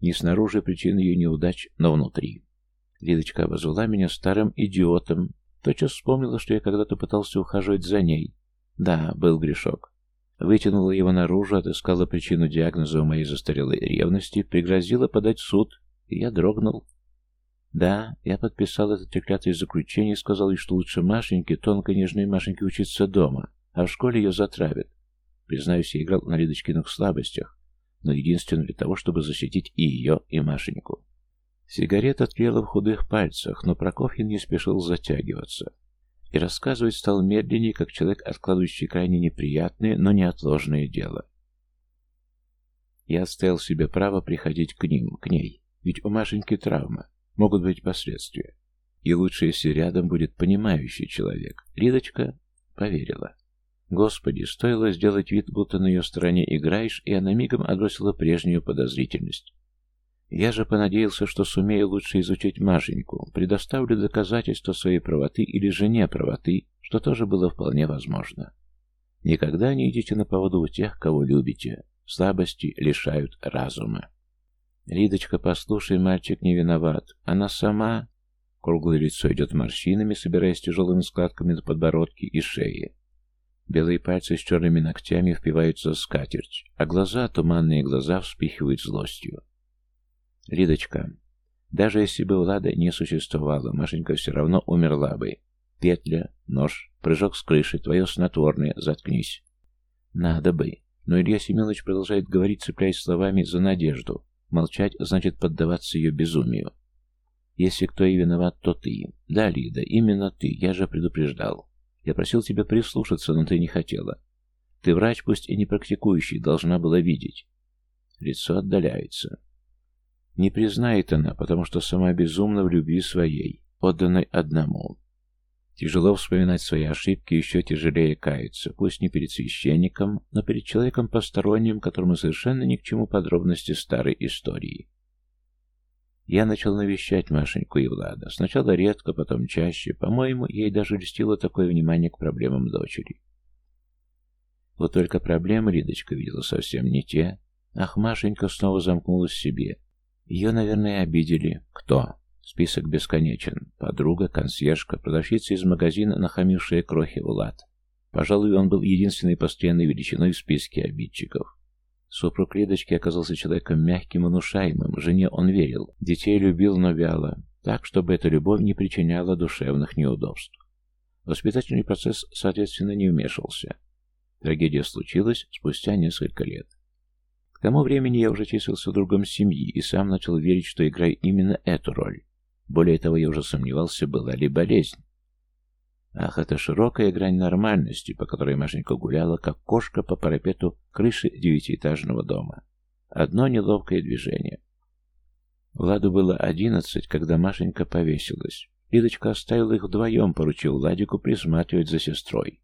Не снаружи причина ее неудач, но внутри. Лидочка обозвала меня старым идиотом. Тотчас вспомнила, что я когда-то пытался ухаживать за ней. Да, был грешок. Вытянула его наружу, отыскала причину диагноза у моей застарелой ревности, пригрозила подать в суд, и я дрогнул. Да, я подписал это треклятое заключение и сказал ей, что лучше Машеньке, тонкой нежной Машеньке, учиться дома, а в школе ее затравят. Признаюсь, я играл на Лидочкиных слабостях, но единственно для того, чтобы защитить и ее, и Машеньку. Сигарета тлела в худых пальцах, но Прокофьин не спешил затягиваться. И рассказывать стал медленнее, как человек, откладывающий крайне неприятное, но неотложное дело. Я оставил себе право приходить к ним, к ней, ведь у Машеньки травма, могут быть последствия. И лучше, если рядом будет понимающий человек. Ридочка поверила. Господи, стоило сделать вид, будто на ее стороне играешь, и она мигом отбросила прежнюю подозрительность. Я же понадеялся, что сумею лучше изучить Машеньку, предоставлю доказательства своей правоты или же неправоты, что тоже было вполне возможно. Никогда не идите на поводу у тех, кого любите. Слабости лишают разума. Лидочка, послушай, мальчик не виноват. Она сама... Круглое лицо идет морщинами, собираясь тяжелыми складками на подбородке и шее. Белые пальцы с черными ногтями впиваются в скатерть, а глаза, туманные глаза, вспихивают злостью. Лидочка, даже если бы Влада не существовала, Машенька все равно умерла бы. Петля, нож, прыжок с крыши, твое снотворное, заткнись. Надо бы. Но Илья Семенович продолжает говорить, цепляясь словами за надежду. Молчать значит поддаваться ее безумию. Если кто и виноват, то ты. Да, Лида, именно ты, я же предупреждал. Я просил тебя прислушаться, но ты не хотела. Ты врач, пусть и не практикующий, должна была видеть. Лицо отдаляется. Не признает она, потому что сама безумна в любви своей, отданной одному. Тяжело вспоминать свои ошибки, еще тяжелее каяться, пусть не перед священником, но перед человеком посторонним, которому совершенно ни к чему подробности старой истории. Я начал навещать Машеньку и Влада. Сначала редко, потом чаще. По-моему, ей даже льстило такое внимание к проблемам дочери. Вот только проблемы Лидочка видела совсем не те. Ах, Машенька снова замкнулась в себе. Ее, наверное, обидели. Кто? Список бесконечен. Подруга, консьержка, продавщица из магазина, нахамившая крохи Влад. Пожалуй, он был единственной постоянной величиной в списке обидчиков. Супруг Лидочки оказался человеком мягким и внушаемым, жене он верил, детей любил, но вяло, так, чтобы эта любовь не причиняла душевных неудобств. Воспитательный процесс, соответственно, не вмешивался. Трагедия случилась спустя несколько лет. К тому времени я уже числился другом семьи и сам начал верить, что играю именно эту роль. Более того, я уже сомневался, была ли болезнь. Ах, это широкая грань нормальности, по которой Машенька гуляла, как кошка по парапету крыши девятиэтажного дома. Одно неловкое движение. Владу было одиннадцать, когда Машенька повесилась. Лидочка оставила их вдвоем, поручил Владику присматривать за сестрой.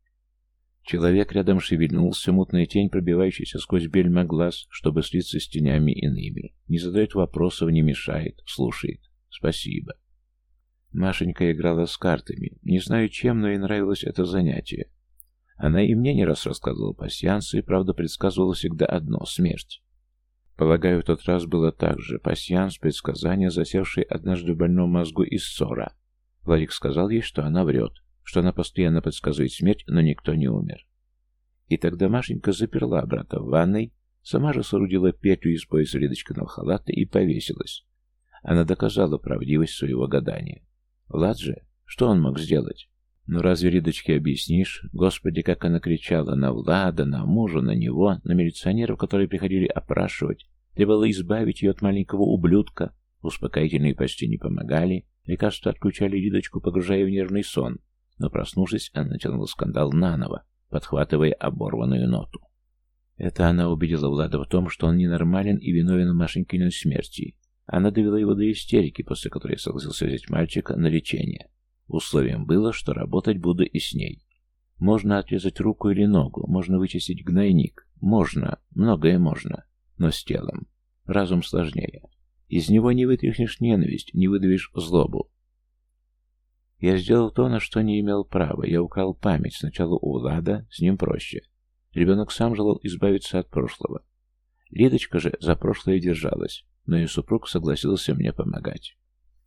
Человек рядом шевельнулся, мутная тень, пробивающаяся сквозь бельма глаз, чтобы слиться с тенями иными. Не задает вопросов, не мешает, слушает. Спасибо. Машенька играла с картами. Не знаю чем, но ей нравилось это занятие. Она и мне не раз рассказывала пасьянсы, и правда предсказывала всегда одно — смерть. Полагаю, в тот раз было так же. Пасьянс, предсказание, засевшее однажды в больном мозгу из ссора. Владик сказал ей, что она врет, что она постоянно предсказывает смерть, но никто не умер. И тогда Машенька заперла брата в ванной, сама же соорудила петлю из пояса Лидочкиного халата и повесилась. Она доказала правдивость своего гадания. Влад же, что он мог сделать? Ну разве Ридочке объяснишь? Господи, как она кричала на Влада, на мужа, на него, на милиционеров, которые приходили опрашивать. Требовала избавить ее от маленького ублюдка. Успокоительные почти не помогали. Лекарства отключали Ридочку, погружая в нервный сон. Но проснувшись, она натянула скандал наново, подхватывая оборванную ноту. Это она убедила Влада в том, что он ненормален и виновен в Машенькиной смерти, она довела его до истерики, после которой согласился взять мальчика на лечение. Условием было, что работать буду и с ней. Можно отрезать руку или ногу, можно вычистить гнойник, можно, многое можно, но с телом. Разум сложнее. Из него не вытряхнешь ненависть, не выдавишь злобу. Я сделал то, на что не имел права. Я украл память. Сначала у Влада, с ним проще. Ребенок сам желал избавиться от прошлого. Лидочка же за прошлое держалась. Но и супруг согласился мне помогать.